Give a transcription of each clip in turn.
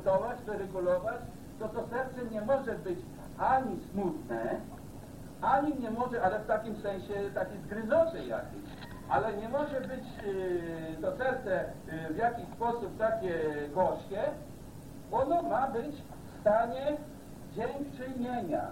przygotować, wyregulować, to to serce nie może być ani smutne, ani nie może, ale w takim sensie taki zgryzoczy jakiś, ale nie może być yy, to serce yy, w jakiś sposób takie gorzkie, ono ma być w stanie dziękczynienia,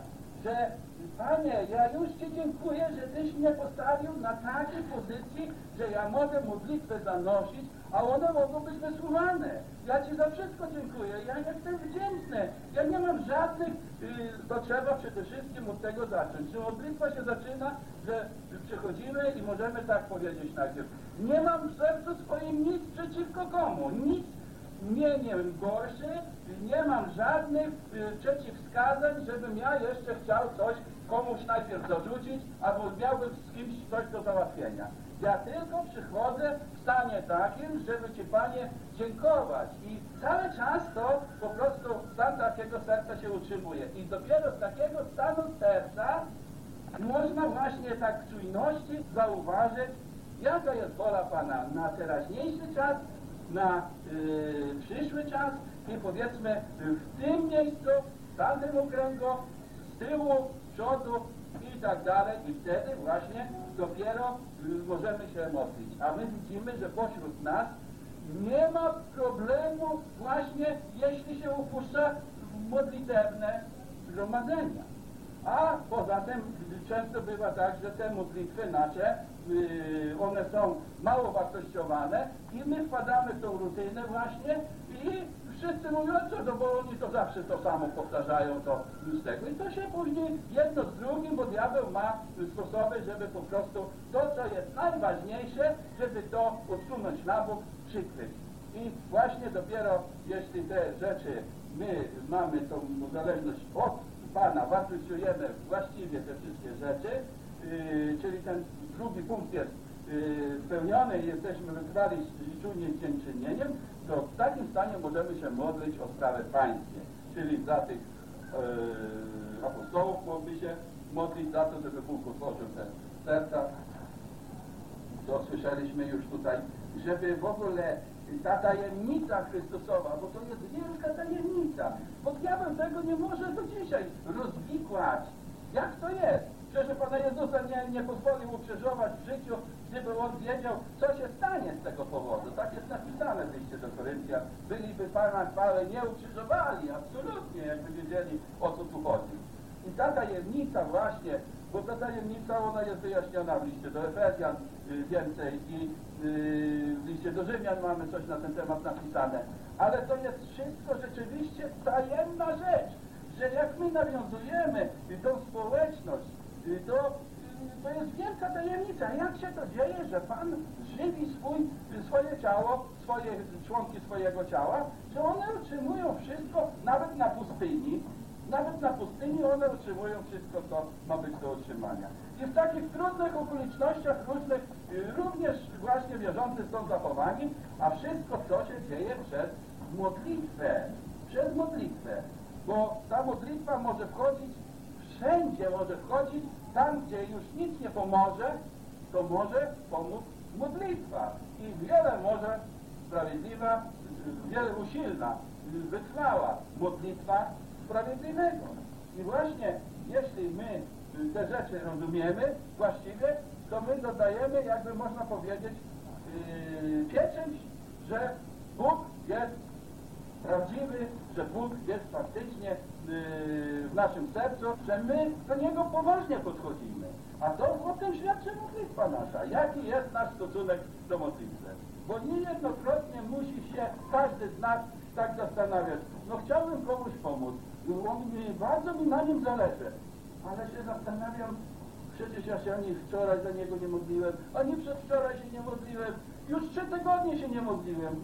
że Panie, ja już Ci dziękuję, że Tyś mnie postawił na takiej pozycji, że ja mogę modlitwę zanosić, a one mogą być wysłuchane. Ja Ci za wszystko dziękuję, ja jestem wdzięczny. Ja nie mam żadnych, y, to trzeba przede wszystkim od tego zacząć. Czy modlitwa się zaczyna, że przychodzimy i możemy tak powiedzieć najpierw. Nie mam w sercu swoim nic przeciwko komu, nic nie, gorszy, nie mam żadnych y, przeciwwskazań, żebym ja jeszcze chciał coś komuś najpierw dorzucić, albo miałbym z kimś coś do załatwienia. Ja tylko przychodzę w stanie takim, żeby Ci Panie dziękować i cały czas to po prostu stan takiego serca się utrzymuje. I dopiero z takiego stanu serca można właśnie tak czujności zauważyć, jaka jest wola Pana na teraźniejszy czas, na y, przyszły czas i powiedzmy w tym miejscu, w tamtym okręgu, z tyłu, z przodu i tak dalej i wtedy właśnie dopiero y, możemy się modlić. A my widzimy, że pośród nas nie ma problemu właśnie jeśli się upuszcza w modlitewne zgromadzenia. A poza tym często bywa tak, że te modlitwy nasze, one są mało wartościowane i my wpadamy w tą rutynę właśnie i wszyscy mówią, co, no bo oni to zawsze to samo powtarzają, to z tego. I to się później jedno z drugim, bo diabeł ma sposoby, żeby po prostu to, co jest najważniejsze, żeby to odsunąć na bok, przykryć. I właśnie dopiero jeśli te rzeczy my mamy tą zależność od Pana, wartościujemy właściwie te wszystkie rzeczy, czyli ten drugi punkt jest yy, spełniony i jesteśmy wytrwali z czujnym dziękczynieniem, to w takim stanie możemy się modlić o sprawę pańskie, czyli za tych yy, apostołów mogli się modlić za to, żeby Bóg otworzył te serca. To słyszeliśmy już tutaj, żeby w ogóle ta tajemnica Chrystusowa, bo to jest wielka tajemnica, bo diabeł tego nie może do dzisiaj rozwikłać. Jak to jest? Przecież Pana Jezusa nie, nie pozwolił ukrzyżować w życiu, gdyby On wiedział, co się stanie z tego powodu. Tak jest napisane w liście do Koryntia. Byliby Pana chwale nie ukrzyżowali, absolutnie, jakby wiedzieli, o co tu chodzi. I ta tajemnica właśnie, bo ta tajemnica, ona jest wyjaśniona w liście do Efezjan y, więcej i y, w liście do Rzymian mamy coś na ten temat napisane. Ale to jest wszystko rzeczywiście tajemna rzecz, że jak my nawiązujemy tą społeczność, to to jest wielka tajemnica. Jak się to dzieje, że Pan żywi swój, swoje ciało, swoje członki swojego ciała, że one utrzymują wszystko, nawet na pustyni, nawet na pustyni one utrzymują wszystko, co ma być do utrzymania. I w takich trudnych okolicznościach różnych y, również właśnie wierzący są zachowani, a wszystko to się dzieje przez modlitwę. Przez modlitwę. Bo ta modlitwa może wchodzić wszędzie, może wchodzić tam, gdzie już nic nie pomoże, to może pomóc modlitwa. I wiele może sprawiedliwa, wiele usilna, wytrwała modlitwa sprawiedliwego. I właśnie jeśli my te rzeczy rozumiemy właściwie, to my dodajemy, jakby można powiedzieć, yy, pieczęć, że Bóg jest prawdziwy, że Bóg jest faktycznie yy, w naszym sercu, że my do Niego poważnie podchodzimy. A to o tym świadczy modlitwa nasza. Jaki jest nasz stosunek do modlitwy? Bo niejednokrotnie musi się każdy z nas tak zastanawiać. No chciałbym komuś pomóc. On mi, bardzo mi na nim zależy. Ale się zastanawiam, przecież ja się ani wczoraj za niego nie modliłem, ani przedwczoraj się nie modliłem, już trzy tygodnie się nie modliłem,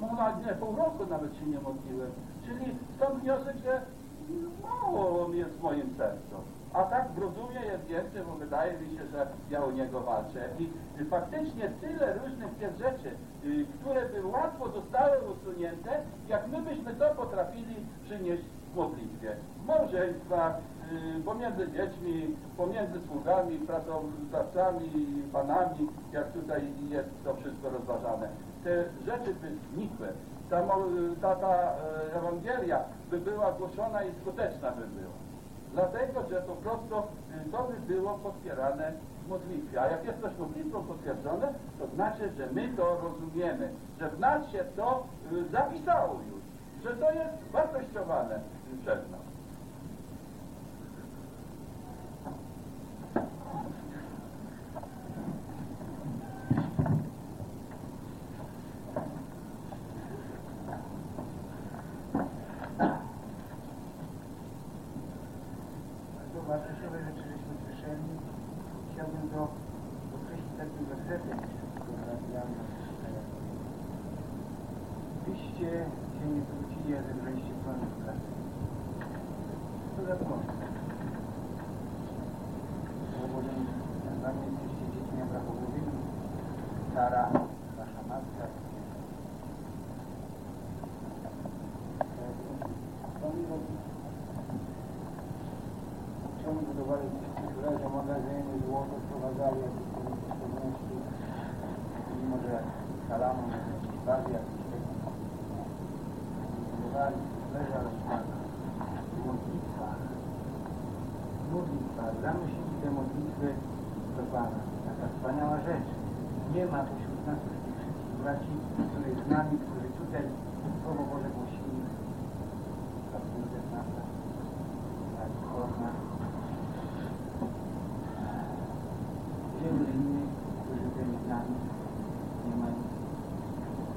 nie, pół roku nawet się nie modliłem. Czyli stąd wniosek, że mało jest w moim sercu. A tak rozumie jest więcej, bo wydaje mi się, że ja o niego walczę. I, faktycznie tyle różnych tych rzeczy, y, które by łatwo zostały usunięte, jak my byśmy to potrafili przynieść w modlitwie. W małżeństwach, pomiędzy dziećmi, pomiędzy sługami, pracodawcami, panami, jak tutaj jest to wszystko rozważane. Te rzeczy by znikły. ta, ta, ta e, Ewangelia by była głoszona i skuteczna by była. Dlatego, że po prostu y, to by było potwierane w modlitwie. A jak jest coś modlitwą potwierdzone, to znaczy, że my to rozumiemy, że w nas się to y, zapisało już, że to jest wartościowane przez nas. Bardzo wartościowe rzeczy żeśmy słyszeli. Chciałbym to określić takim wersetem, który przeczytania. Byście się nie zwrócili, a zebraliście plony w pracy. Co za plony? Bo bowiem nazwani jesteście dziećmi Abrahamowymi. Sara, wasza matka. Oni robią czy oni budowali kulturalne magazyny, złoto sprowadzali jakieś tam kosztowności, mimo że Salomon, jakieś bazy, jakieś takie budowali, leża rozpana. Modlitwa. Modlitwa. Zanosili te modlitwy do Pana. Taka wspaniała rzecz. Nie ma pośród nas już tych wszystkich braci, których z nami, którzy tutaj Słowo Boże głosili. Ta jest nasza. Tak, chorna. wielu innych, którzy byli z nami, nie mają,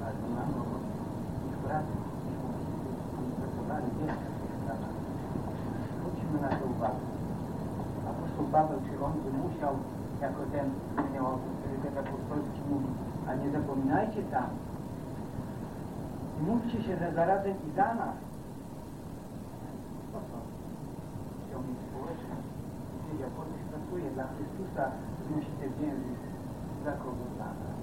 ale nie mamy ich pracy, ich modlitwy, oni pracowali wiele w tych sprawach. Zwróćmy na to uwagę. Apostoł Paweł, czy on by musiał, jako ten, który miał autorytet apostolski, mówić, a nie zapominajcie tam, módlcie się za zarazem i za nas. Po co? Mieć społeczność. Po coś pracuje dla Chrystusa, znosi te więzy dla kogo dla nas.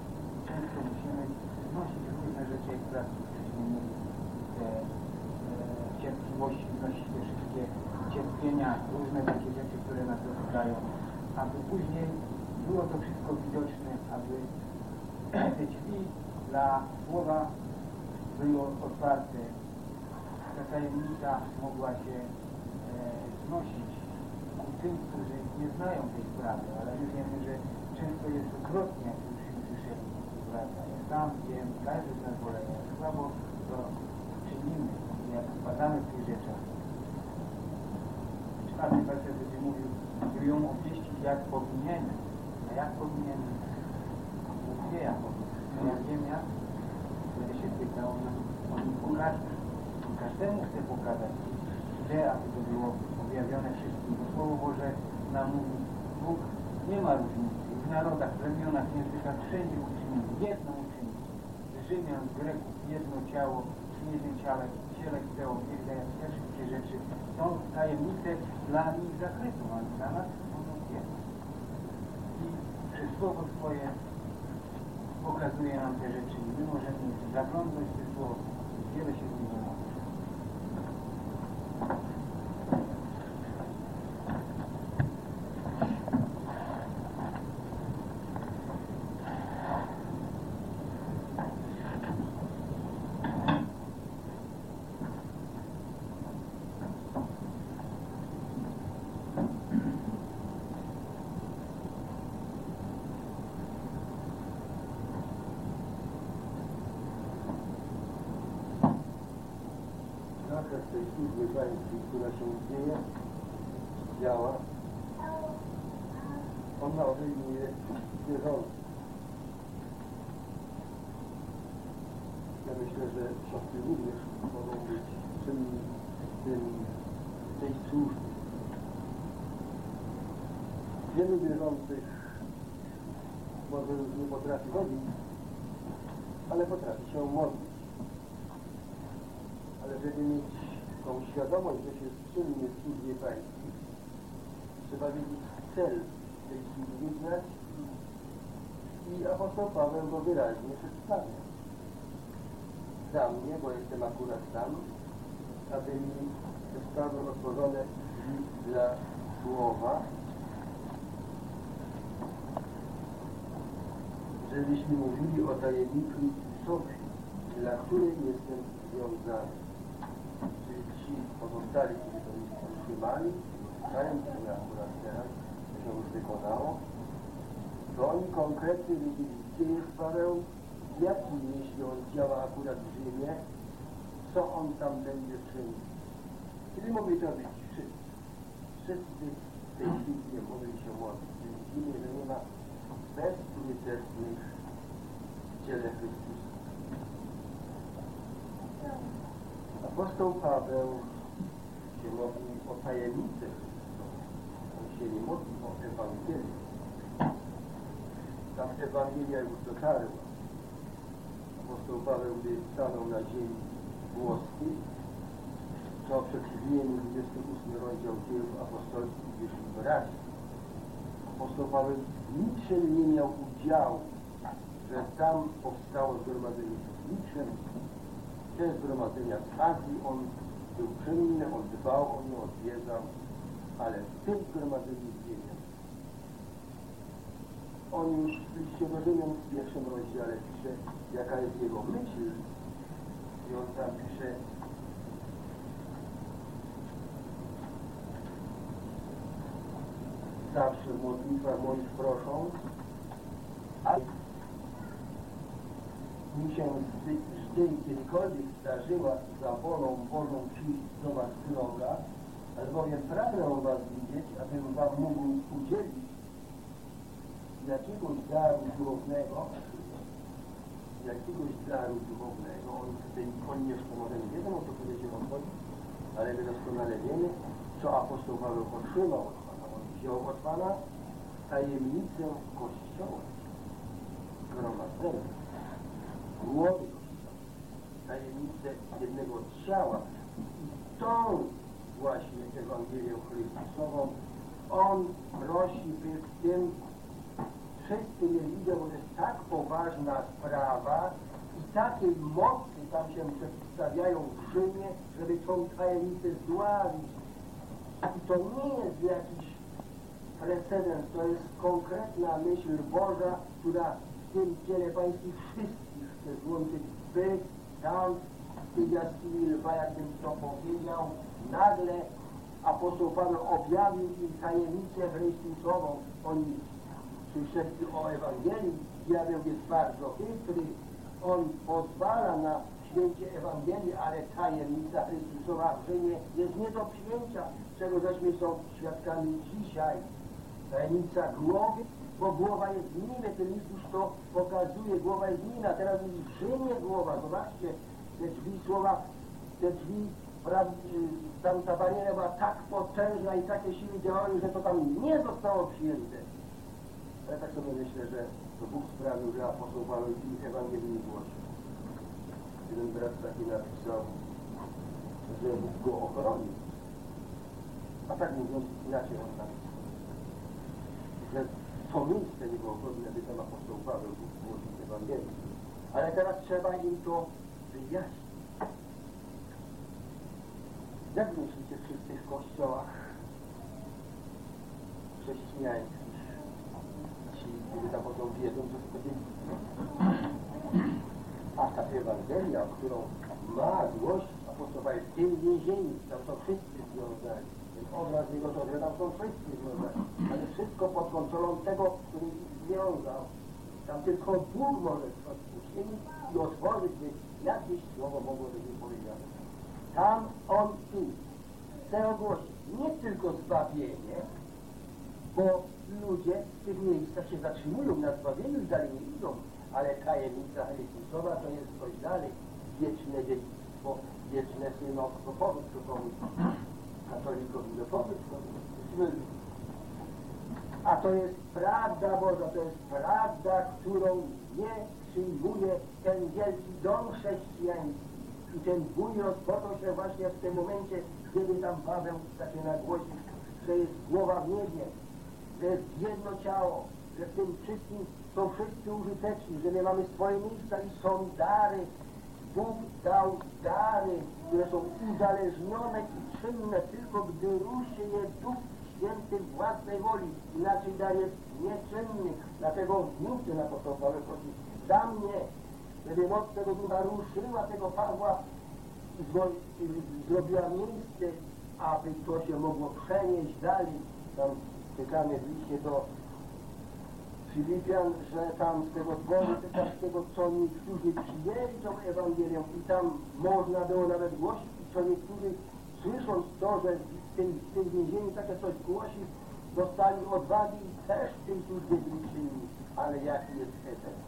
Często musimy znosić różne rzeczy, teraz żeśmy mieli te e, cierpliwości, znosić te wszystkie cierpienia, różne takie rzeczy, które nas dotykają, aby później było to wszystko widoczne, aby te drzwi dla Słowa były otwarte. Ta tajemnica mogła się e, znosić ku tym, którzy nie znają tej sprawy, ale my wiemy, że często jest odwrotnie, jak już słyszeli, prawda? Ja sam wiem, każdy z nas wolę, jak słabo to czynimy, jak wpadamy w tych rzeczach. Czwarty werset będzie mówił, by ją obwieścić jak powinienem. A jak powinienem? No wie jak powinienem. A ja wiem jak? Będę się pytał, mi pokaże. On każdemu chce pokazać, gdzie, aby to było objawione wszystkim. Bo Słowo Boże nam mówi, Bóg nie ma różnicy. W narodach, plemionach, językach wszędzie uczynił, jedno uczynił. Z Rzymian, z Greków, jedno ciało, przy jednym ciele, ciele chce objawiać te wszystkie rzeczy. Są tajemnice dla nich zakrytą, ale dla nas są otwarte. I przez Słowo swoje pokazuje nam te rzeczy i my możemy zaglądnąć w Słowo. Wiele się z niego służby pańskiej, która się dzieje, działa, ona obejmuje wierzących. Ja myślę, że siostry również mogą być czynni tym, tej służbie. Wielu wierzących może nie potrafi chodzić, ale potrafi się modlić ale żeby mieć tą świadomość, że się czynnie w służbie pańskiej, trzeba wiedzieć cel tej służby znać i, apostoł Paweł go wyraźnie przedstawia. Za mnie, bo jestem akurat tam, aby mi zostały otworzone dla słowa, żebyśmy mówili o tajemnicu sobie. dla której jestem związany. Ci pozostali, którzy to już utrzymali, zostają, które akurat teraz się już wykonało, to oni konkretnie wiedzieli, gdzie jest Paweł, jaki, jeśli on działa akurat w Rzymie, co on tam będzie czynił. Czyli mogli to być wszyscy. Wszyscy w tej chwili mogli się modlić. Widzimy, że nie ma bezprytetnych w ciele Chrystusa. Apostoł Paweł się modlił o tajemnicę. On się nie modlił o Ewangelię. Tam Ewangelia już dotarła. Apostoł Paweł, gdy stanął na ziemi włoskiej, to w przeciwieństwie 28 rozdział dziejów apostolskich wyszli wyraźnie. Apostoł Paweł niczym nie miał udziału, że tam powstało zgromadzenie niczym. Te zgromadzenia Azji on był czynny, on dbał o nie, odwiedzał, ale w tym zgromadzeniu w ziemi on już w liście do Rzymian w pierwszym rozdziale pisze, jaka jest jego myśl. I on tam pisze, zawsze w modlitwach moich proszą, a mi się gdy kiedykolwiek zdarzyła za wolą Bożą przyjść do Was droga, albowiem pragnę Was widzieć, abym Wam mógł udzielić jakiegoś daru duchownego, jakiegoś daru duchownego, on tutaj może nie wiedzą, o co powiedział on chodzi, ale my doskonale wiemy, co apostoł Paweł otrzymał od Pana. On wziął od Pana tajemnicę Kościoła, gromadzenia, głowy tajemnicę jednego ciała. I tą właśnie Ewangelię Chrystusową on prosi, by w tym wszyscy nie widzą, bo to jest tak poważna sprawa i takiej mocy tam się przedstawiają w Rzymie, żeby tą tajemnicę zdławić. I to nie jest jakiś precedens, to jest konkretna myśl Boża, która w tym ciele pańskich wszystkich chce złączyć. By tam w tej jaskini lwa, jakbym to powiedział, nagle apostoł Paweł objawił im tajemnicę Chrystusową. Oni słyszeli o Ewangelii, diabeł jest bardzo chytry, on pozwala na przyjęcie Ewangelii, ale tajemnica Chrystusowa w Rzymie jest nie do przyjęcia, czego żeśmy są świadkami dzisiaj. Tajemnica głowy, bo głowa jest w nim, ten list już to pokazuje, głowa jest w teraz mówi Rzymie głowa, zobaczcie, te drzwi słowa, te drzwi, y, tam ta bariera była tak potężna i takie siły działały, że to tam nie zostało przyjęte. Ja tak sobie myślę, że to Bóg sprawił, że apostoł Paweł i Ewangelii nie głosił. Jeden brat taki napisał, że Bóg go ochronił. A tak mówiąc, inaczej on napisał. To miejsce nie było godne, by tam apostoł Paweł Bóg głosił Ewangelię. Ale teraz trzeba im to wyjaśnić. Jak myślicie, w tych kościołach chrześcijańskich ci, którzy tam chodzą, wiedzą, to będzie. A ta Ewangelia, którą ma głosić apostoła jest w tym więzieniu, tam są wszyscy związani. Obraz jego to, że tam są wszyscy związani. Ale wszystko pod kontrolą tego, który związał. Tam tylko Bóg może odpuścić i otworzyć, by jakieś słowo mogło być powiedziane. Tam on tu chce ogłosić nie tylko zbawienie, bo ludzie w tych miejscach się zatrzymują na zbawieniu i dalej nie idą, ale tajemnica Chrystusowa to jest coś dalej, wieczne dziedzictwo, wieczne synowstwo, komuś, komuś, a to jest prawda Boża, to jest prawda, którą nie przyjmuje ten wielki dom chrześcijański. I ten bój rozpoczął się właśnie w tym momencie, kiedy tam Paweł zaczyna głosić, że jest głowa w niebie, że jest jedno ciało, że w tym wszystkim są wszyscy użyteczni, że my mamy swoje miejsca i są dary. Bóg dał dary, które są uzależnione i czynne, tylko gdy ruszy je Duch Święty własnej woli. Inaczej dar jest nieczynny. Dlatego mówcie na to, co Paweł prosi, za mnie żeby moc tego ducha ruszyła tego Pawła, y, zrobiła miejsce, aby to się mogło przenieść dalej. Tam czytamy w liście do Filipian, że tam z tego dworu tego, co niektórzy przyjęli tą Ewangelię i tam można było nawet głosić, co niektórzy słysząc to, że w tym, w tym więzieniu takie coś głosi, dostali odwagi i też w tej służbie byli. Ale jaki jest efekt?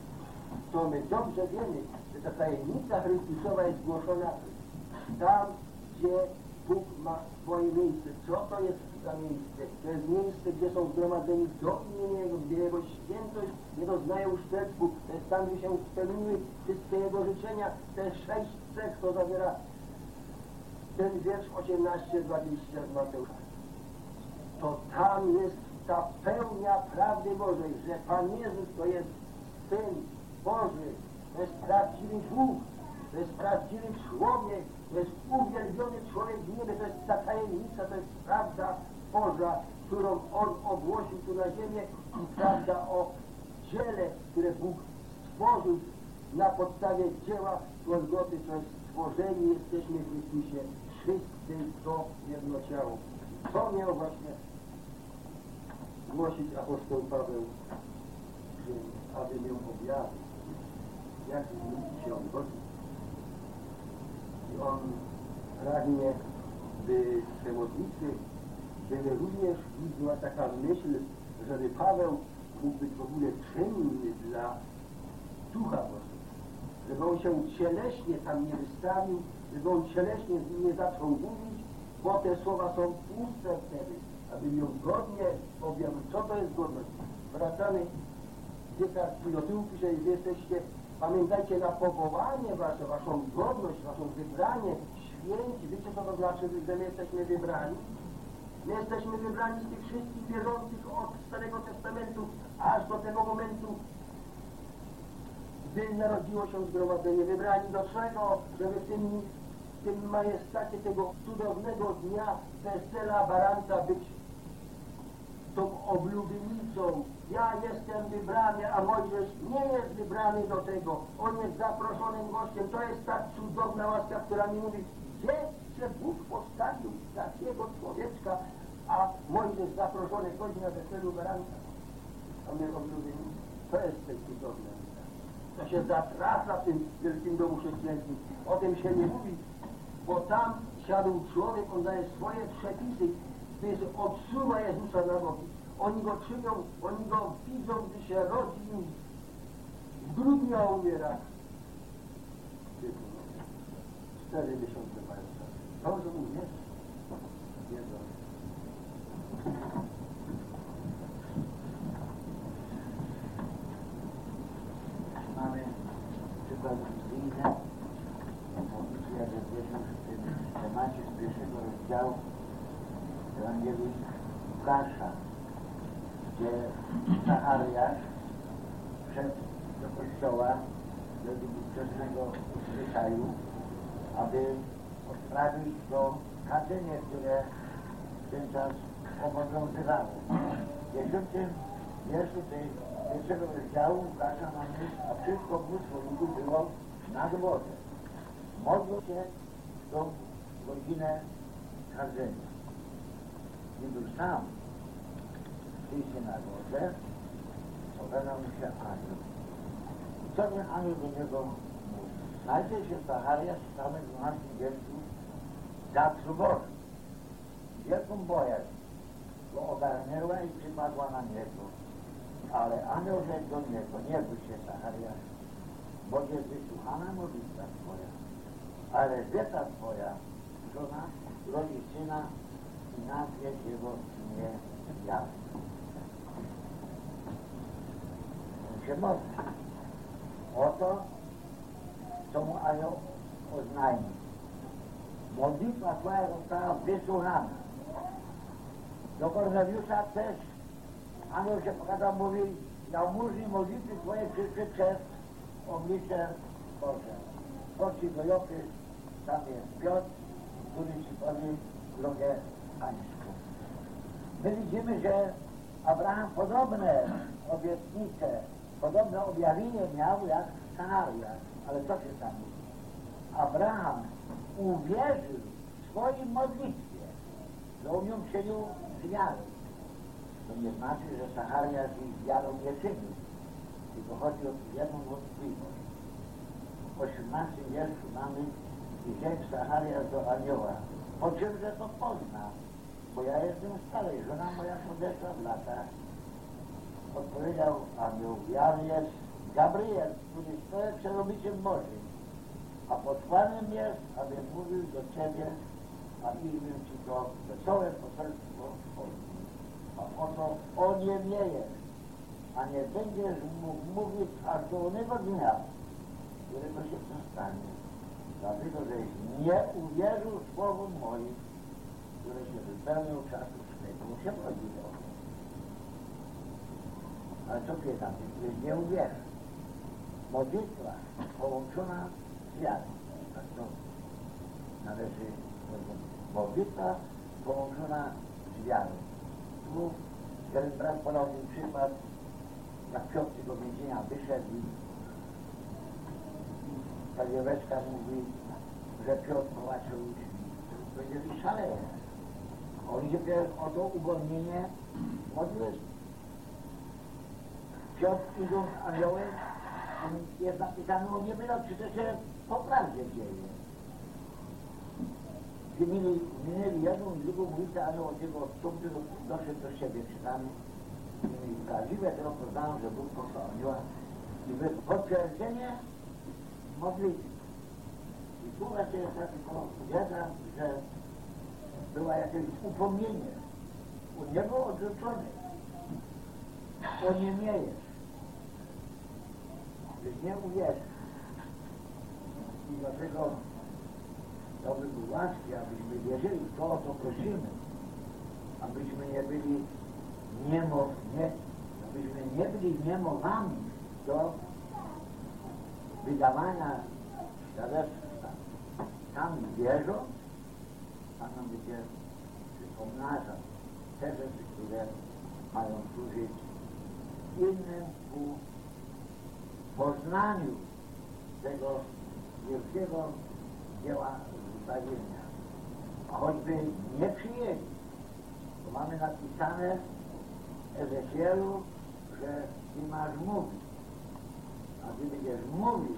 To my dobrze wiemy, że ta tajemnica Chrystusowa jest głoszona tam, gdzie Bóg ma swoje miejsce. Co to jest za miejsce? To jest miejsce, gdzie są zgromadzeni do imienia Jego, gdzie Jego świętość nie doznaje uszczerbku. To jest tam, gdzie się spełniły wszystkie Jego życzenia. Te sześć cech to zawiera ten wiersz 18-20 z Mateusza. To tam jest ta pełnia prawdy Bożej, że Pan Jezus to jest Syn Boży, to jest prawdziwy Bóg, to jest prawdziwy człowiek, to jest uwielbiony człowiek w niebie, to jest ta tajemnica, to jest prawda Boża, którą On ogłosił tu na ziemię i prawda o dziele, które Bóg stworzył na podstawie dzieła Golgoty, to jest stworzeni jesteśmy w Chrystusie, wszyscy to jedno ciało. To miał właśnie głosić apostoł Paweł, aby miał objawić, jak się on godzi. I on pragnie, by te modlitwy były również, była taka myśl, żeby Paweł mógł być w ogóle czynny dla Ducha Bożego. Żeby on się cieleśnie tam nie wystawił, żeby on cieleśnie nie zaczął mówić, bo te słowa są puste wtedy, aby ją godnie objawił. Co to jest godność? Wracamy kilka chwil do tyłu, że jesteście, pamiętajcie na powołanie wasze, waszą godność, waszą wybranie, święci. Wiecie co to znaczy, że my jesteśmy wybrani? My jesteśmy wybrani z tych wszystkich wierzących od Starego Testamentu aż do tego momentu, gdy narodziło się zgromadzenie. Wybrani do czego? Żeby w tym, w tym majestacie tego cudownego dnia wesela baranka być tą oblubienicą. Ja jestem wybrany, a Mojżesz nie jest wybrany do tego. On jest zaproszonym gościem. To jest ta cudowna łaska, która mi mówi, gdzie się Bóg postawił takiego człowieczka, a Mojżesz zaproszony chodzi na weselu baranka. A my oblubienicy. To jest tej cudowne. To się zatraca w tym wielkim domu chrześcijańskim. O tym się nie mówi, bo tam siadł człowiek, on daje swoje przepisy, gdy odsuwa Jezusa na boki. Oni go czynią, oni go widzą, gdy się rodzi w grudniu, umiera. Cztery miesiące mają czas. Dobrze mówię? Wiedzą. Mamy przykład modlitwę, jak jesteśmy w tym temacie z pierwszego rozdziału Ewangelii Łukasza, gdzie Zachariasz wszedł do kościoła według ówczesnego zwyczaju, aby odprawić to kadzenie, które w ten czas obowiązywało. W dziesiątym wierszu tej pierwszego rozdziału Łukasza mamy, a wszystko mnóstwo ludu było na dworze. Modlą się tą godzinę kadzenia. Gdy był sam w tej synagodze, pokazał mu się anioł. I co ten anioł do niego mówi? Znajdzie się Zachariasz w samym 12 wierszu Zatru Boży. Wielką bojaźń go ogarnęła i przypadła na niego. Ale anioł rzekł do niego, nie bój się Zachariasz, bo jest wysłuchana modlitwa twoja. Ale Elżbieta twoja, żona, rodzi syna i nazwie jego imię Jan. Się modli. Oto, co mu anioł oznajmi. Modlitwa twoja została wysłuchana. Do Korneliusza też anioł się pokazał, mówi, jałmużni modlitwy twoje przyszły przez oblicze Boże. Chodź do Jopy, tam jest Piotr, który ci powie drogę pańską. My widzimy, że Abraham podobne obietnice, podobne objawienie miał jak Sanaria, Ale co się tam? Abraham uwierzył w swojej modlitwie, że on ją wiarą. To nie znaczy, że Zachariasz z wiarą nie czynił, tylko chodzi o jedną wątpliwość. W 18 wierszu mamy i rzekł Zachariasz do anioła, po czymże to pozna, bo ja jestem stary, żona moja podeszła w latach. Odpowiedział anioł, ja jest Gabriel, który stoi przerobiciem Bożym, a posłanym jest, aby mówił do Ciebie, a imię Ci to wesołe poselstwo oto o nie miejesz, a nie będziesz mógł mówić aż do onego dnia, którego się przestanie. Dlatego, żeś nie uwierzył słowom moim, które się wypełnią czasu swego. się chodzi o to. Ale co ty tam, jeśli nie uwierzysz? Modlitwa połączona z wiarą. Tak to należy rozumieć. Modlitwa połączona z wiarą. Tu jeden brat przykład, jak Piotr z tego więzienia wyszedł i ta dzieweczka mówi, że Piotr płacił powiedzieli szaleje. Oni się o to uwolnienie modlili. Piotr idąc aniołem, on jest napisane, on nie czy to się po prawdzie dzieje. Gdy mieli, minęli jedną drugą ulicę, anioł od niego odstąpił, doszedł do siebie, czytamy. I prawdziwe to poznałem, że Bóg anioła i potwierdzenie modlitwy. I tu właśnie jest tylko wiedza, że była jakieś upomnienie. U niego odrzucony. O nie miejesz. Gdyż nie uwierzysz. I dlatego to by był łaski, abyśmy wierzyli to, o co prosimy. Abyśmy nie byli niemo, nie, abyśmy nie byli niemowami do wydawania świadectwa. Tam wierzą, Pan nam będzie pomnażał te rzeczy, które mają służyć innym ku poznaniu tego wielkiego dzieła zbawienia. A choćby nie przyjęli, to mamy napisane w Ezechielu, że Ty masz mówić. A Ty będziesz mówił,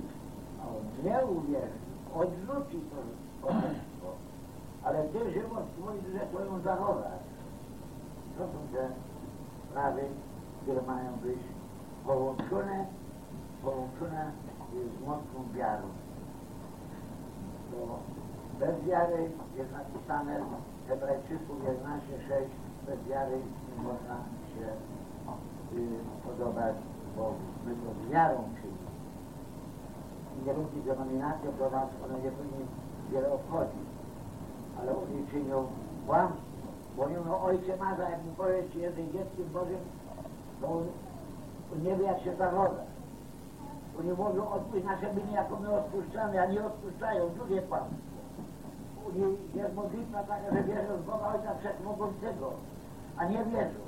a on nie uwierzy, odrzuci to poselstwo. Ale Ty żywot swój, że Twoją zachować. To są te sprawy, które mają być połączone, połączone z mocną wiarą. Bez wiary jest napisane w Hebrajczyków 11:6 bez wiary nie można się y, podobać Bogu. My to wiarą czynić. I nie ludzi denominacją do nas, one nie powinny wiele obchodzić. Ale oni czynią kłamstwo. Mówią, ojcze Marza, jak mu powiesz, czy dzieckiem Bożym, to on, nie wie, jak się zachować. Oni mówią, odpuść nasze winy, jako my odpuszczamy, a nie odpuszczają. Drugie kłamstwo. Nich jest modlitwa taka, że wierzą w Boga Ojca Wszechmogącego, a nie wierzą.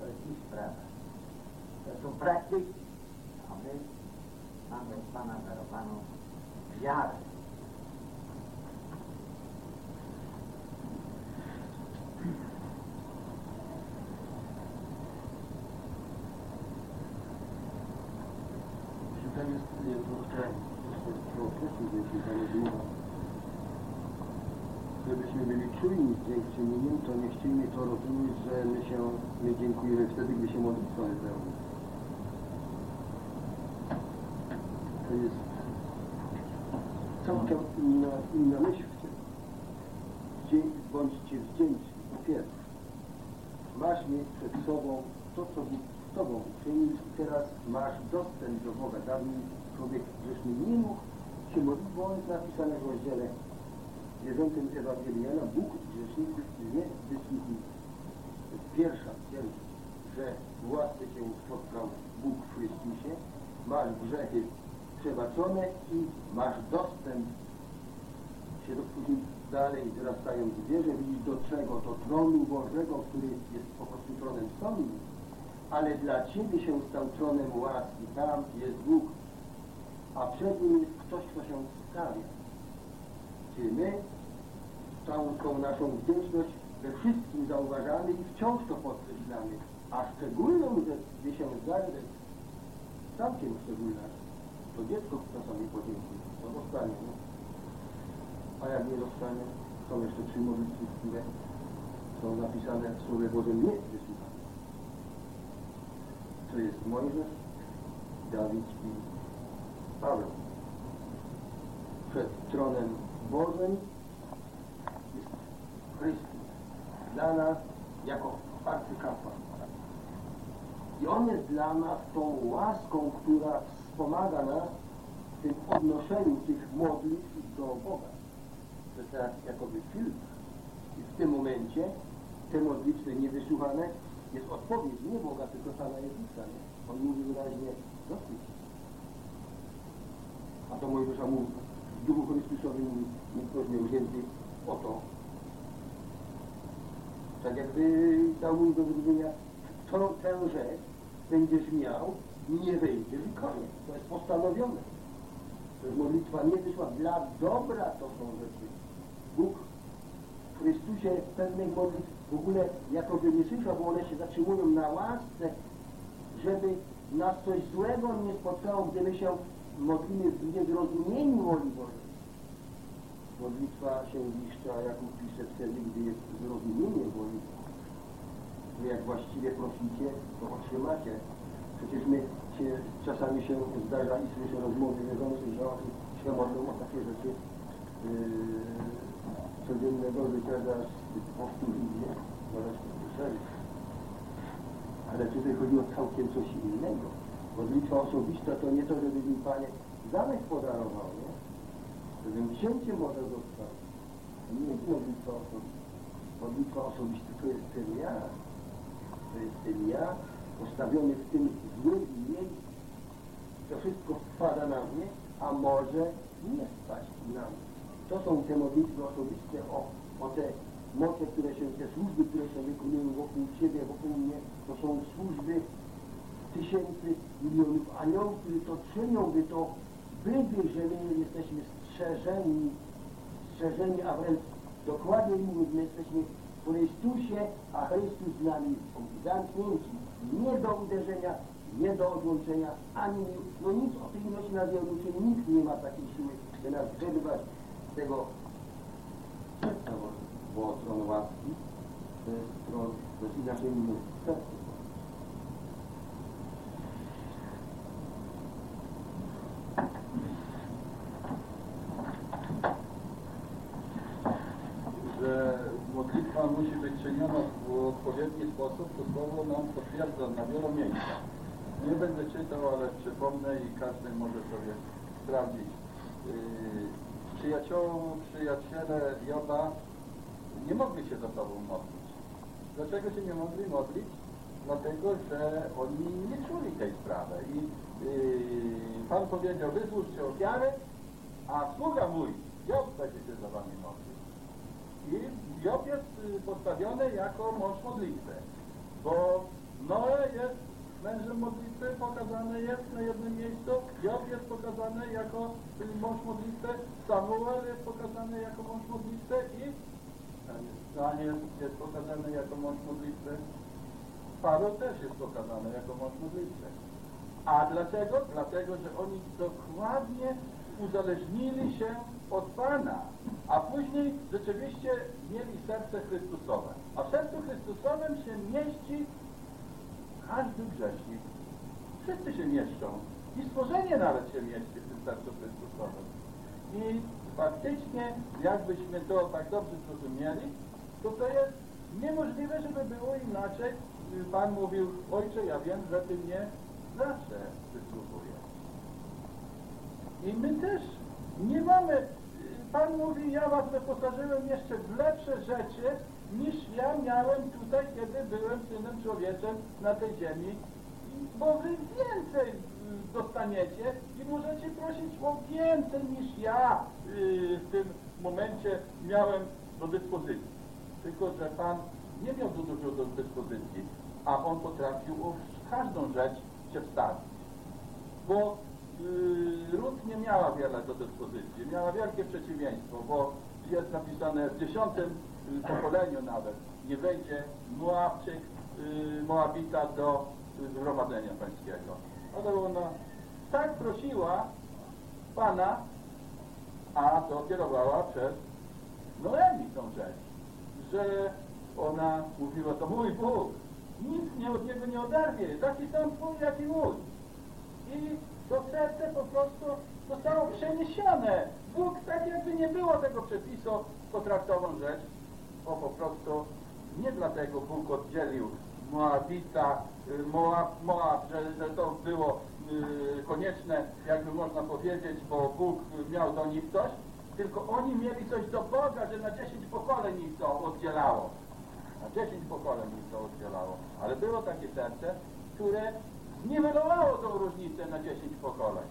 To jest ich sprawa. To są praktyki, a my mamy Pana darowaną wiarę. Czy tam jest nie, troszkę okresu, jeśli tam jest mowa. Żebyśmy byli czujni z dziękczynieniem, to nie chcieli to rozumieć, że my się my dziękujemy wtedy, gdy się modlitwa wypełni. To jest całkiem inna, inna myśl w tym. Bądźcie wdzięczni. Po pierwsze, masz mieć przed sobą to, co Bóg z Tobą uczynił. Teraz masz dostęp do Boga. Dawniej człowiek grzeszny nie mógł się modlić, bo jest w rozdziale 9 Ewangelii Jana. Bóg grzeszników nie wysłuchuje. Pierwsza pierwsza, że łasce Cię spotkał Bóg w Chrystusie. Masz grzechy przebaczone i masz dostęp się później dalej wzrastając w wierze, widzisz do czego? Do tronu Bożego, który jest po prostu tronem sądu, ale dla Ciebie się stał tronem łaski. Tam jest Bóg. a przed nim jest ktoś, kto się stawia. Czy my całą tą naszą wdzięczność we wszystkim zauważamy i wciąż to podkreślamy, a szczególną rzecz, gdzie się zdarzy całkiem szczególna, to dziecko, sobie podziękuje, to dostanie. No. A jak nie dostanie, są jeszcze trzy modlitwy, które są napisane w Słowie Bożym nie wysłuchane. To jest Mojżesz, Dawid i Paweł. Przed tronem Bożym Chrystus. Dla nas jako arcykapłan. I On jest dla nas tą łaską, która wspomaga nas w tym odnoszeniu tych modlitw do Boga. To jest tak jakoby filtr. I w tym momencie te modlitwy niewysłuchane jest odpowiedź nie Boga, tylko Pana Jezusa. Nie? On mówi wyraźnie, dosyć. A to Mojżesza mówi, w Duchu Chrystusowym mówi, weźmie wzięty o to. Tak jakby dał mu do zrozumienia, to tę rzecz będziesz miał, nie wejdziesz i koniec. To jest postanowione. To jest modlitwa nie wyszła dla dobra, to są rzeczy. Bóg w Chrystusie pewnych modlitw w ogóle jakoby nie słyszał, bo one się zatrzymują na łasce, żeby nas coś złego nie spotkało, gdy my się modlimy w niezrozumieniu woli Bożej. Modlitwa się ziszcza, jak pisze wtedy, gdy jest zrozumienie Bożej. Wy jak właściwie prosicie, to otrzymacie. Przecież my się, czasami się zdarza i słyszę rozmowy wierzących, że oni się modlą o takie rzeczy yy, codziennego życia? Możesz to słyszeć. Ale tutaj chodzi o całkiem coś innego. Modlitwa osobista to nie to, żeby mi Panie zamek podarował, nie? Żebym księciem może został. Nie modlitwa osobista. Modlitwa osobista to jest ten ja. To jest ten ja postawiony w tym złym miejscu. To wszystko wpada na mnie, a może nie spaść na mnie. To są te modlitwy osobiste o, o te moce, które się, te służby, które się wykonują wokół Ciebie, wokół mnie, to są służby tysięcy, milionów aniołów, którzy to czynią, by to były, że my jesteśmy strzeżeni, strzeżeni, a wręcz dokładnie mówiąc, my jesteśmy w Chrystusie, a Chrystus z nami zamknięci. Nie do uderzenia, nie do odłączenia, ani no nic o tej miłości nas nie odłączy, nikt nie ma takiej siły, by nas wyrwać z tego bo tron łaski to jest tron, to jest inaczej mówiąc, serce Boże. że modlitwa musi być czyniona w odpowiedni sposób, to słowo nam potwierdza na wielu miejscach. Nie będę czytał, ale przypomnę i każdy może sobie sprawdzić. Yy, Przyjaciołom, przyjaciele Joba nie mogli się ze sobą modlić. Dlaczego się nie mogli modlić? Dlatego, że oni nie czuli tej sprawy. I yy, Pan powiedział, wyzłóżcie ofiarę, a sługa mój, Job będzie się za wami modlić. I Job jest y, postawiony jako mąż modlitwy, bo Noe jest mężem modlitwy, pokazany jest na jednym miejscu, Job jest pokazany jako y, mąż modlitwy, Samuel jest pokazany jako mąż modlitwy i Daniel jest pokazany jako mąż modlitwy, Paweł też jest pokazany jako mąż modlitwy. A dlaczego? Dlatego, że oni dokładnie uzależnili się od Pana, a później rzeczywiście mieli serce Chrystusowe. A w sercu Chrystusowym się mieści każdy grzesznik. Wszyscy się mieszczą. I stworzenie nawet się mieści w tym sercu Chrystusowym. I faktycznie, jakbyśmy to tak dobrze zrozumieli, to to jest niemożliwe, żeby było inaczej. Pan mówił, Ojcze, ja wiem, że Ty mnie zawsze wysłuchujesz. I my też nie mamy, Pan mówi, ja was wyposażyłem jeszcze w lepsze rzeczy, niż ja miałem tutaj, kiedy byłem synem człowieczym na tej ziemi, bo wy więcej y, dostaniecie i możecie prosić o więcej niż ja y, w tym momencie miałem do dyspozycji. Tylko, że Pan nie miał za dużo do dyspozycji, a On potrafił o każdą rzecz się wstawić. Bo Rut nie miała wiele do dyspozycji, miała wielkie przeciwieństwo, bo jest napisane w dziesiątym yy, pokoleniu nawet, nie wejdzie Moabczyk, yy, Moabita do zgromadzenia pańskiego. Ale ona tak prosiła Pana, a to kierowała przez Noemi tą rzecz, że ona mówiła, to mój Bóg, nic mnie od niego nie oderwie, taki sam twój, jak i mój. I to serce po prostu zostało przeniesione. Bóg tak jakby nie było tego przepisu, potraktował rzecz, bo po prostu nie dlatego Bóg oddzielił Moabita, y, Moab, Moab że, że to było y, konieczne, jakby można powiedzieć, bo Bóg miał do nich coś, tylko oni mieli coś do Boga, że na 10 pokoleń ich to oddzielało. Na 10 pokoleń ich to oddzielało. Ale było takie serce, które zniwelowało tą różnicę na 10 pokoleń.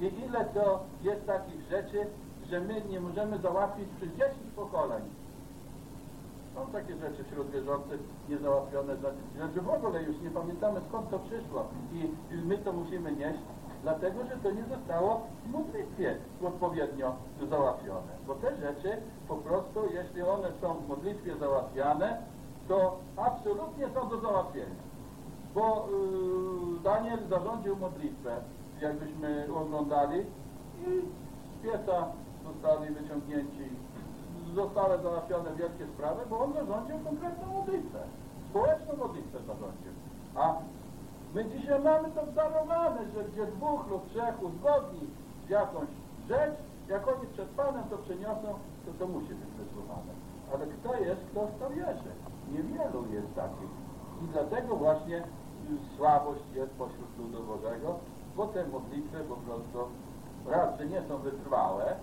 I ile to jest takich rzeczy, że my nie możemy załatwić przez 10 pokoleń. Są takie rzeczy wśród wierzących niezałatwione rzeczy. W ogóle już nie pamiętamy skąd to przyszło i my to musimy nieść, dlatego że to nie zostało w modlitwie odpowiednio załatwione. Bo te rzeczy po prostu, jeśli one są w modlitwie załatwiane, to absolutnie są do załatwienia. Bo yy, Daniel zarządził modlitwę, jakbyśmy oglądali i z pieca zostali wyciągnięci zostały załatwione wielkie sprawy, bo on zarządził konkretną modlitwę. Społeczną modlitwę zarządził. A my dzisiaj mamy to wdarowane, że gdzie dwóch lub trzech uzgodni jakąś rzecz, jak oni przed Panem to przyniosą, to to musi być wysłuchane. Ale kto jest, kto w to wierzy? Niewielu jest takich. I dlatego właśnie y, słabość jest pośród ludu Bożego, bo te modlitwy po prostu raz, że nie są wytrwałe,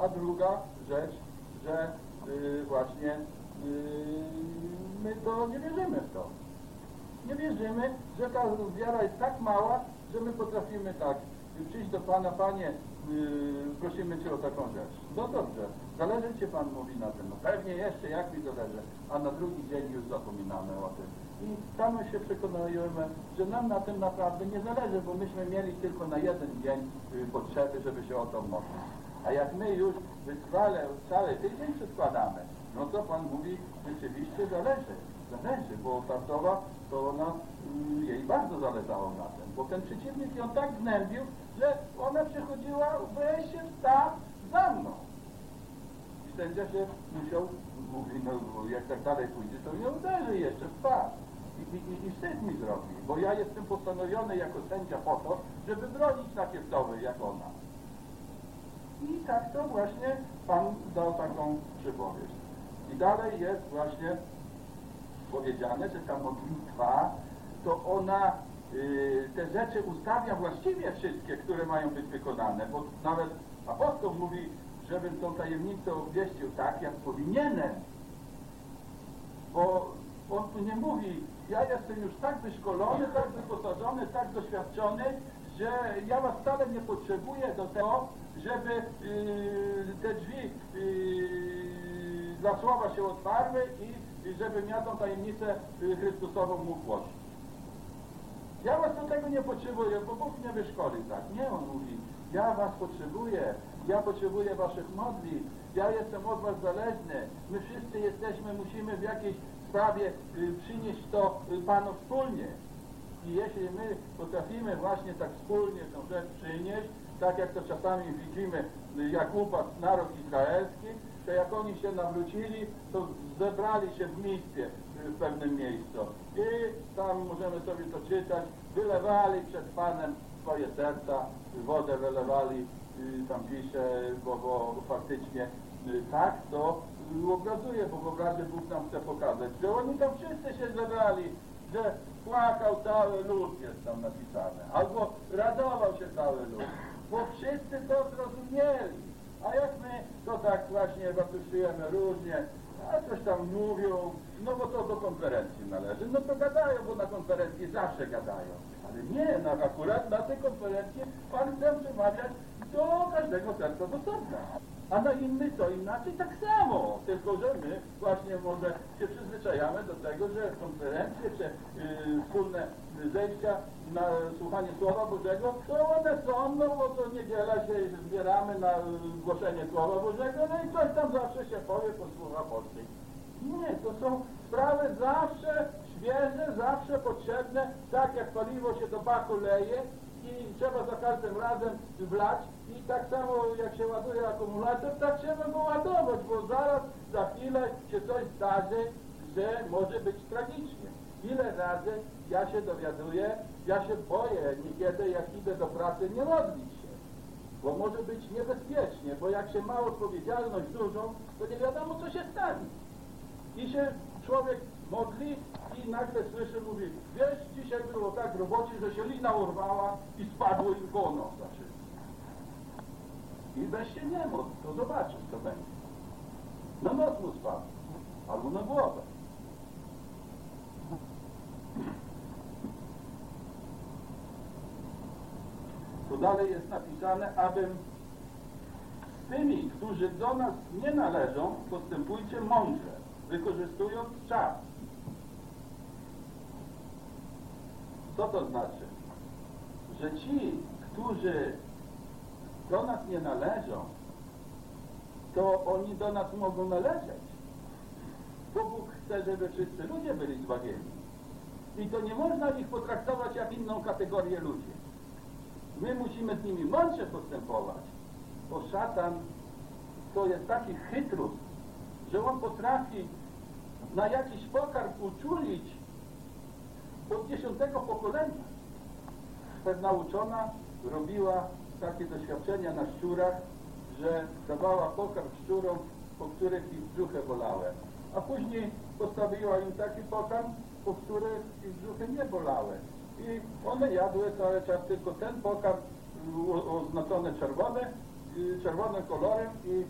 a druga rzecz, że y, właśnie y, my to nie wierzymy w to. Nie wierzymy, że ta wiara jest tak mała, że my potrafimy tak przyjść do Pana, Panie, y, prosimy Cię o taką rzecz. No dobrze, zależy Cię Pan mówi na tym. No pewnie jeszcze, jak mi zależy. A na drugi dzień już zapominamy o tym. I sami się przekonujemy, że nam na tym naprawdę nie zależy, bo myśmy mieli tylko na jeden dzień y, potrzeby, żeby się o to modlić. A jak my już wytrwale cały tydzień przedkładamy, no to Pan mówi, rzeczywiście zależy, zależy, bo Tartowa to ona, y, jej bardzo zależało na tym, bo ten przeciwnik ją tak gnębił, że ona przychodziła, weź się wstaw za mną. I sędzia się musiał, mówi, no jak tak dalej pójdzie, to mnie uderzy jeszcze w twarz. I, i, I wstyd mi bo ja jestem postanowiony jako sędzia po to, żeby bronić takie wdowy jak ona. I tak to właśnie Pan dał taką przypowieść. I dalej jest właśnie powiedziane, że ta modlitwa, to ona y, te rzeczy ustawia właściwie wszystkie, które mają być wykonane, bo nawet apostoł mówi, żebym tą tajemnicę obwieścił tak, jak powinienem. Bo on tu nie mówi, ja jestem już tak wyszkolony, tak wyposażony, tak doświadczony, że ja was wcale nie potrzebuję do tego, żeby yy, te drzwi yy, dla słowa się otwarły i, i żebym ja tą tajemnicę yy, Chrystusową mógł głosić. Ja was do tego nie potrzebuję, bo Bóg mnie wyszkoli tak. Nie, on mówi, ja was potrzebuję, ja potrzebuję waszych modlitw, ja jestem od was zależny, my wszyscy jesteśmy, musimy w jakiejś sprawie y, przynieść to y, Panu wspólnie. I jeśli my potrafimy właśnie tak wspólnie tę rzecz przynieść, tak jak to czasami widzimy, y, jak upadł naród izraelski, to jak oni się nawrócili, to zebrali się w mieście w pewnym miejscu. I tam możemy sobie to czytać, wylewali przed Panem swoje serca, wodę wylewali, tam pisze, bo, bo faktycznie tak to y, obrazuje, bo w obrazie Bóg nam chce pokazać, że oni tam wszyscy się zebrali, że płakał cały lud, jest tam napisane, albo radował się cały lud, bo wszyscy to zrozumieli. A jak my to tak właśnie zapisujemy różnie, a coś tam mówią, no bo to do konferencji należy, no to gadają, bo na konferencji zawsze gadają. Ale nie, no akurat na tej konferencji Pan chce przemawiać do każdego serca z osobna. A na innych co inaczej tak samo. Tylko, że my właśnie może się przyzwyczajamy do tego, że konferencje czy yy, wspólne zejścia na słuchanie Słowa Bożego, to one są, no bo to niedziela się zbieramy na y, głoszenie Słowa Bożego, no i coś tam zawsze się powie po Słowa Bożej. Nie, to są sprawy zawsze świeże, zawsze potrzebne, tak jak paliwo się do baku leje i trzeba za każdym razem wlać i tak samo jak się ładuje akumulator, tak trzeba go ładować, bo zaraz, za chwilę się coś zdarzy, że może być tragicznie. Ile razy ja się dowiaduję, ja się boję niekiedy, jak idę do pracy, nie modlić się, bo może być niebezpiecznie, bo jak się ma odpowiedzialność dużą, to nie wiadomo, co się stanie. I się człowiek modli i nagle słyszy, mówi, wiesz, dzisiaj było tak w robocie, że się lina urwała i spadło im koło wszystko. I weź się nie modl, to zobaczysz, co będzie. Na nos mu spadł, albo na głowę. Tu dalej jest napisane, abym z tymi, którzy do nas nie należą, postępujcie mądrze, wykorzystując czas. Co to znaczy? Że ci, którzy do nas nie należą, to oni do nas mogą należeć. Bo Bóg chce, żeby wszyscy ludzie byli zbawieni. I to nie można ich potraktować jak inną kategorię ludzi. My musimy z nimi mądrze postępować, bo szatan to jest taki chytrus, że on potrafi na jakiś pokarm uczulić od dziesiątego pokolenia. Pewna uczona robiła takie doświadczenia na szczurach, że dawała pokarm szczurom, po których ich brzuchy bolały. A później postawiła im taki pokarm, po których ich brzuchy nie bolały. I one jadły cały czas tylko ten pokarm oznaczony czerwony, y, czerwonym kolorem i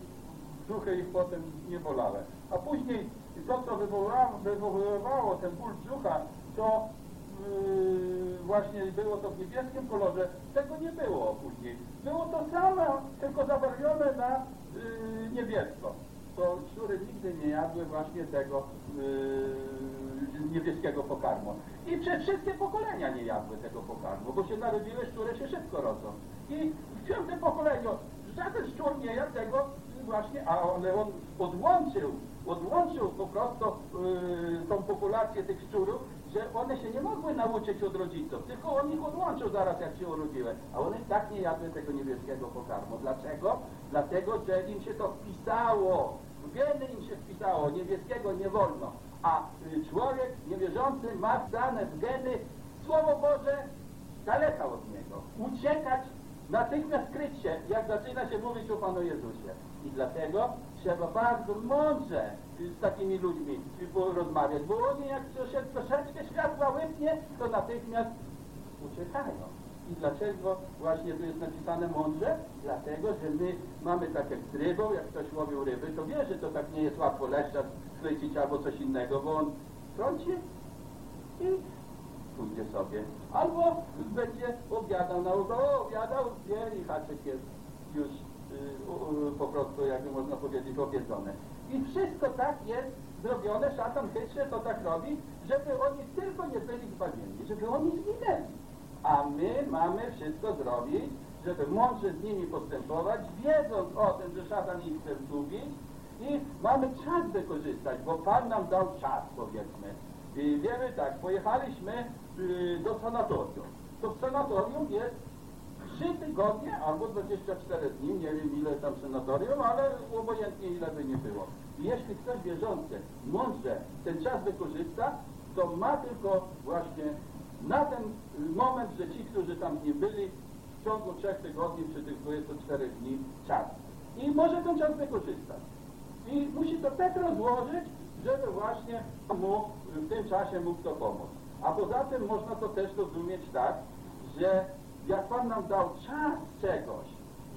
brzuchy ich potem nie bolały. A później to, co wywołało, wywoływało ten ból brzucha, to yy, właśnie było to w niebieskim kolorze, tego nie było później. Było to samo, tylko zabarwione na yy, niebiesko. To szczury nigdy nie jadły właśnie tego yy, niebieskiego pokarmu. I przez wszystkie pokolenia nie jadły tego pokarmu, bo się narodziły szczury się szybko rodzą. I w piątym pokoleniu żaden szczur nie jadł tego właśnie, a ale on odłączył, odłączył po prostu yy, tą populację tych szczurów, że one się nie mogły nauczyć od rodziców, tylko on ich odłączył zaraz jak się urodziły, a one i tak nie jadły tego niebieskiego pokarmu. Dlaczego? Dlatego, że im się to wpisało, w geny im się wpisało, niebieskiego nie wolno, a y, człowiek niewierzący ma wdane w geny Słowo Boże daleka od niego, uciekać, natychmiast kryć się, jak zaczyna się mówić o Panu Jezusie. I dlatego trzeba bardzo mądrze z takimi ludźmi rozmawiać, bo oni jak troszeczkę światła łypnie, to natychmiast uciekają. I dlaczego właśnie tu jest napisane mądrze? Dlatego, że my mamy tak jak z rybą, jak ktoś łowił ryby, to wie, że to tak nie jest łatwo leszcza chwycić albo coś innego, bo on trąci i pójdzie sobie. Albo będzie obiadał na ucho, obiadał, wie i haczyk jest już po prostu, jakby można powiedzieć, obiedzone. I wszystko tak jest zrobione, szatan chytrze to tak robi, żeby oni tylko nie byli zbawieni, żeby oni zginęli. A my mamy wszystko zrobić, żeby mądrze z nimi postępować, wiedząc o tym, że szatan ich chce zgubić i mamy czas wykorzystać, bo Pan nam dał czas, powiedzmy. I wiemy tak, pojechaliśmy y, do sanatorium. To w sanatorium jest 3 tygodnie albo 24 dni, nie wiem ile tam sanatorium, ale obojętnie ile by nie było. Jeśli ktoś wierzący mądrze ten czas wykorzysta, to ma tylko właśnie na ten moment, że ci, którzy tam nie byli, w ciągu 3 tygodni czy tych 24 dni czas. I może ten czas wykorzystać. I musi to tak rozłożyć, żeby właśnie mu w tym czasie mógł to pomóc. A poza tym można to też rozumieć tak, że jak Pan nam dał czas czegoś,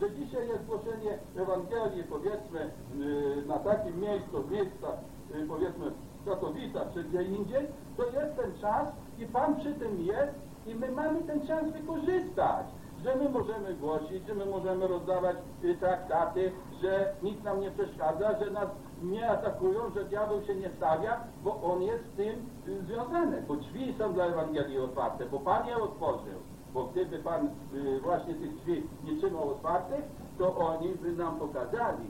że dzisiaj jest głoszenie Ewangelii, powiedzmy, yy, na takim miejscu, w miejscach, yy, powiedzmy, w czy gdzie indziej, to jest ten czas i Pan przy tym jest i my mamy ten czas wykorzystać. że my możemy głosić, że my możemy rozdawać y, traktaty, że nikt nam nie przeszkadza, że nas nie atakują, że diabeł się nie stawia, bo on jest z tym y, związany, bo drzwi są dla Ewangelii otwarte, bo Pan je otworzył. Bo gdyby Pan y, właśnie tych drzwi nie trzymał otwartych, to oni by nam pokazali,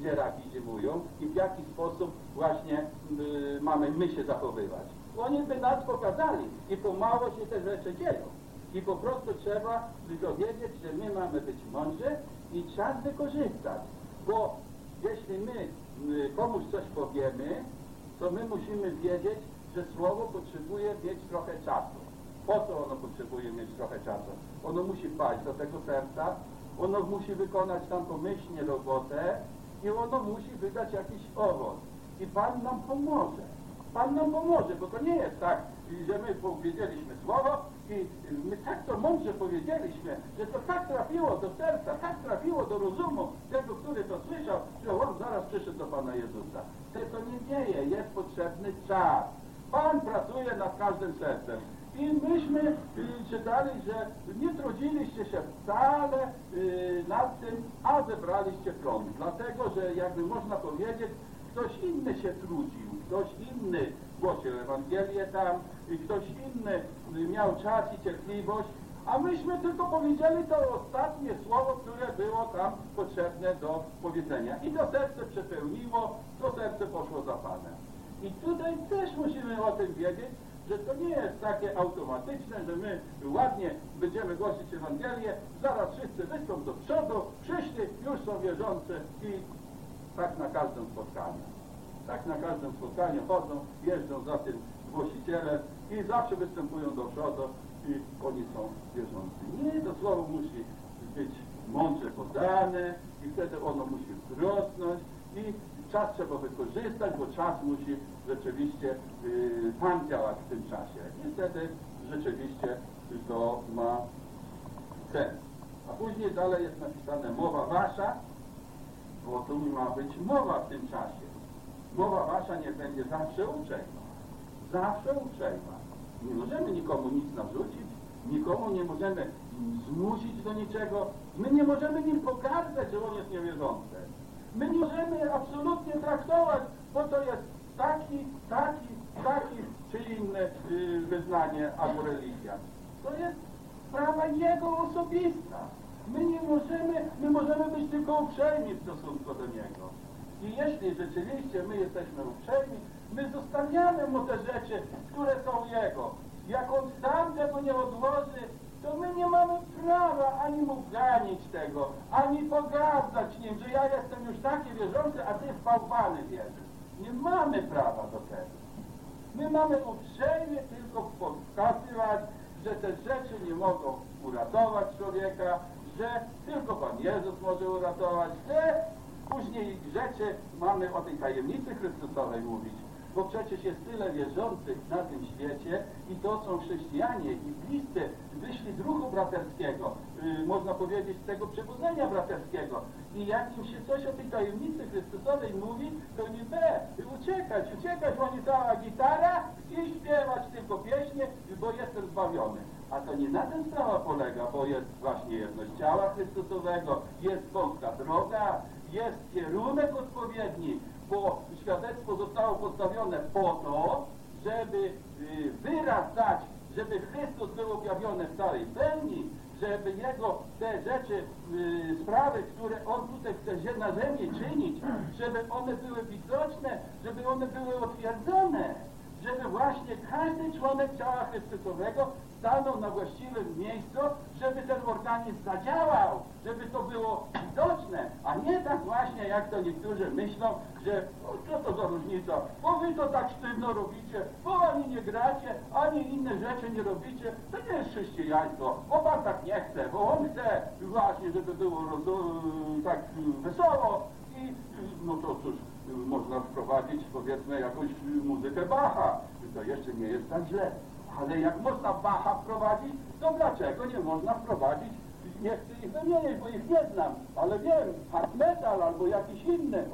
gdzie raki zimują i w jaki sposób właśnie y, mamy my się zachowywać. Oni by nas pokazali i pomału się te rzeczy dzieją. I po prostu trzeba dowiedzieć, że my mamy być mądrzy i czas wykorzystać. Bo jeśli my y, komuś coś powiemy, to my musimy wiedzieć, że słowo potrzebuje mieć trochę czasu. Po co ono potrzebuje mieć trochę czasu? Ono musi paść do tego serca, ono musi wykonać tam pomyślnie robotę i ono musi wydać jakiś owoc. I Pan nam pomoże. Pan nam pomoże, bo to nie jest tak, że my powiedzieliśmy słowo i my tak to mądrze powiedzieliśmy, że to tak trafiło do serca, tak trafiło do rozumu tego, który to słyszał, że on zaraz przyszedł do Pana Jezusa. To, to nie dzieje, jest potrzebny czas. Pan pracuje nad każdym sercem. I myśmy y, czytali, że nie trudziliście się wcale y, nad tym, a zebraliście plon. Dlatego, że jakby można powiedzieć, ktoś inny się trudził, ktoś inny głosił Ewangelię tam, i ktoś inny y, miał czas i cierpliwość, a myśmy tylko powiedzieli to ostatnie słowo, które było tam potrzebne do powiedzenia. I to serce przepełniło, to serce poszło za Panem. I tutaj też musimy o tym wiedzieć, że to nie jest takie automatyczne, że my ładnie będziemy głosić Ewangelię, zaraz wszyscy wyjdą do przodu, przyszli, już są wierzący i tak na każdym spotkaniu. Tak na każdym spotkaniu chodzą, jeżdżą za tym głosicielem i zawsze występują do przodu i oni są wierzący. Nie, to słowo musi być mądrze podane i wtedy ono musi wzrosnąć i czas trzeba wykorzystać, bo czas musi rzeczywiście y, Pan działać w tym czasie. I wtedy rzeczywiście to ma sens. A później dalej jest napisane mowa wasza, bo tu ma być mowa w tym czasie. Mowa wasza niech będzie zawsze uprzejma. Zawsze uprzejma. Nie możemy nikomu nic narzucić, nikomu nie możemy zmusić do niczego. My nie możemy nim pogardzać, że on jest niewierzący. My nie możemy absolutnie traktować, bo to jest taki, taki, taki czy inne y, wyznanie albo religia. To jest sprawa jego osobista. My nie możemy, my możemy być tylko uprzejmi w stosunku do niego. I jeśli rzeczywiście my jesteśmy uprzejmi, my zostawiamy mu te rzeczy, które są jego. Jak on sam tego nie odłoży, to my nie mamy prawa ani mu ganić tego, ani pogardzać nim, że ja jestem już taki wierzący, a ty w bałwany wierzysz. Nie mamy prawa do tego. My mamy uprzejmie tylko pokazywać, że te rzeczy nie mogą uratować człowieka, że tylko Pan Jezus może uratować, że później rzeczy mamy o tej tajemnicy Chrystusowej mówić, bo przecież jest tyle wierzących na tym świecie i to są chrześcijanie i bliscy wyszli z ruchu braterskiego, yy, można powiedzieć z tego przebudzenia braterskiego i jak im się coś o tej tajemnicy Chrystusowej mówi, to nie be, uciekać, uciekać, bo nie cała gitara i śpiewać tylko pieśnie, bo jestem zbawiony. A to nie na tym sprawa polega, bo jest właśnie jedność ciała Chrystusowego, jest wąska droga, jest kierunek odpowiedni, bo świadectwo zostało postawione po to, żeby y, wyraz dać, żeby Chrystus był objawiony w całej pełni, żeby Jego te rzeczy, y, sprawy, które On tutaj chce na ziemię czynić, żeby one były widoczne, żeby one były otwierdzone, żeby właśnie każdy członek ciała Chrystusowego stanął na właściwym miejscu, żeby ten organizm zadziałał, żeby to było widoczne, a nie tak właśnie, jak to niektórzy myślą, że co to za różnica, bo wy to tak sztywno robicie, bo ani nie gracie, ani inne rzeczy nie robicie, to nie jest chrześcijaństwo, bo Pan tak nie chce, bo On chce właśnie, żeby było tak wesoło i no to cóż, można wprowadzić powiedzmy jakąś muzykę Bacha, to jeszcze nie jest tak źle. Ale jak można Bacha wprowadzić, to dlaczego nie można wprowadzić, nie chcę ich wymienić, bo ich nie znam, ale wiem, hard metal albo jakiś inny.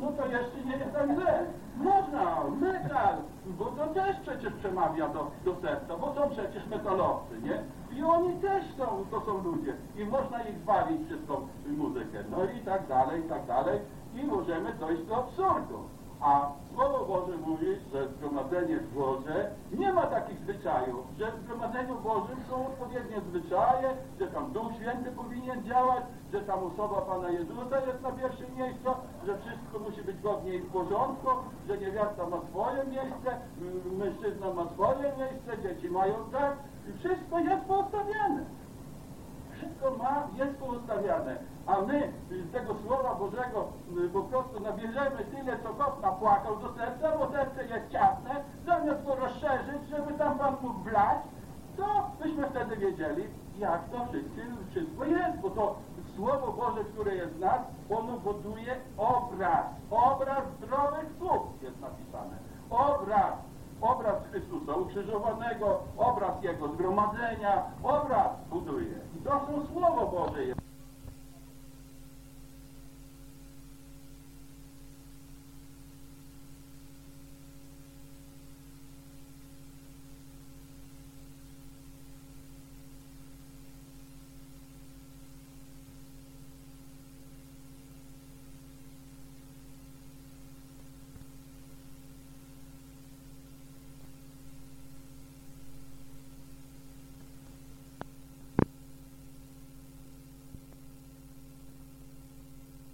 No to jeszcze nie jest tak źle. Można metal, bo to też przecież przemawia do, do serca, bo są przecież metalowcy, nie? I oni też są, to są ludzie. I można ich bawić przez tą muzykę. No i tak dalej, i tak dalej. I możemy dojść do absurdu. A że zgromadzenie Boże nie ma takich zwyczajów, że w Zgromadzeniu Bożym są odpowiednie zwyczaje, że tam Duch Święty powinien działać, że tam osoba Pana Jezusa jest na pierwszym miejscu, że wszystko musi być godnie i w porządku, że niewiasta ma swoje miejsce, mężczyzna ma swoje miejsce, dzieci mają tak i wszystko jest poustawiane. Wszystko ma, jest poustawiane. A my z tego Słowa Bożego y, po prostu nabierzemy tyle, co kot napłakał do serca, bo serce jest ciasne, zamiast go rozszerzyć, żeby tam Pan mógł wlać, to byśmy wtedy wiedzieli, jak to wszystko, wszystko jest, bo to Słowo Boże, które jest w nas, ono buduje obraz, obraz zdrowych słów jest napisane. Obraz, obraz Chrystusa ukrzyżowanego, obraz Jego zgromadzenia, obraz buduje. Są Słowo Boże. jest.